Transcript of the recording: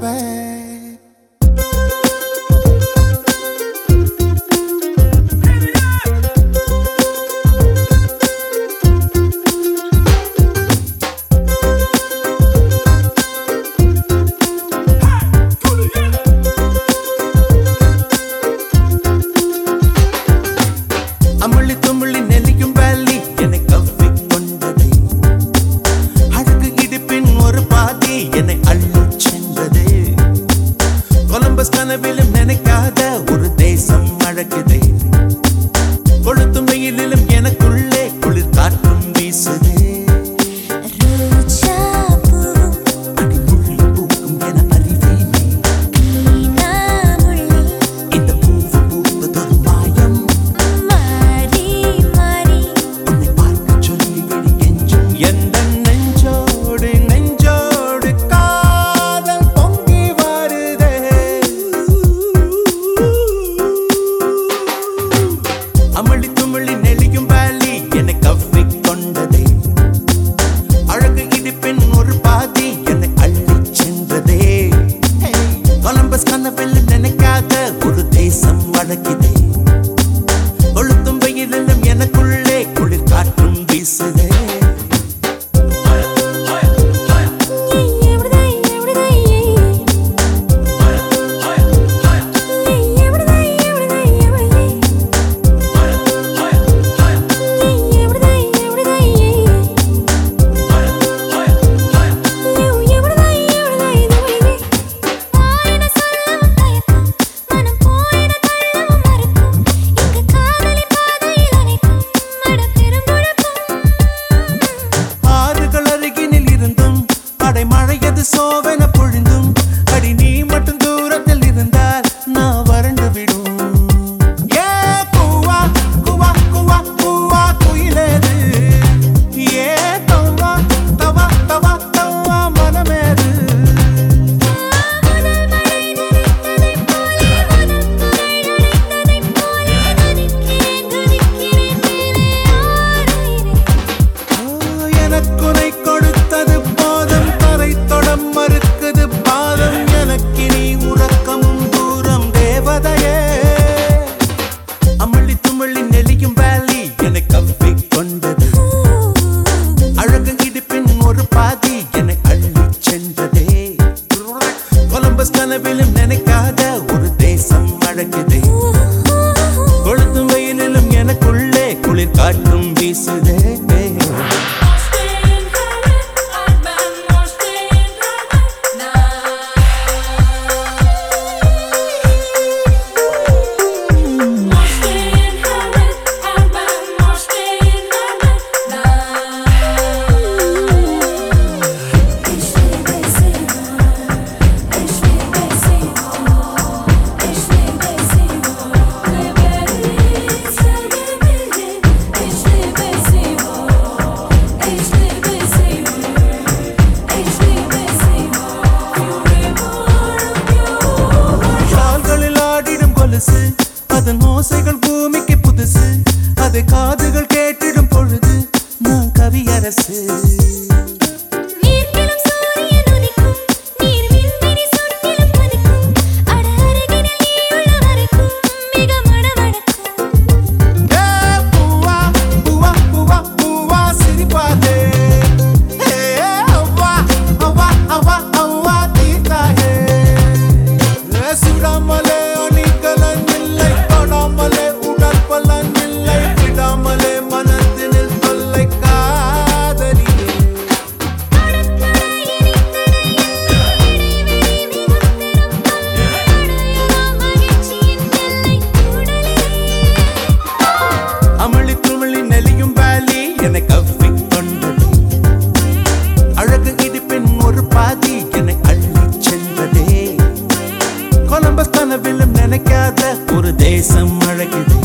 Bye. que te yanındaki Columbus கனவிலும் நினைக்காத ஒரு தேசம் அழகுதே கொளுத்தும் வெயிலிலும் எனக்குள்ளே குளிர் காற்றும் வீசுதே. ஓசைகள் பூமிக்கு புதுசு. அது கா நம்ம கனவிலும் நினைக்காத ஒரு தேசம் அழகுது.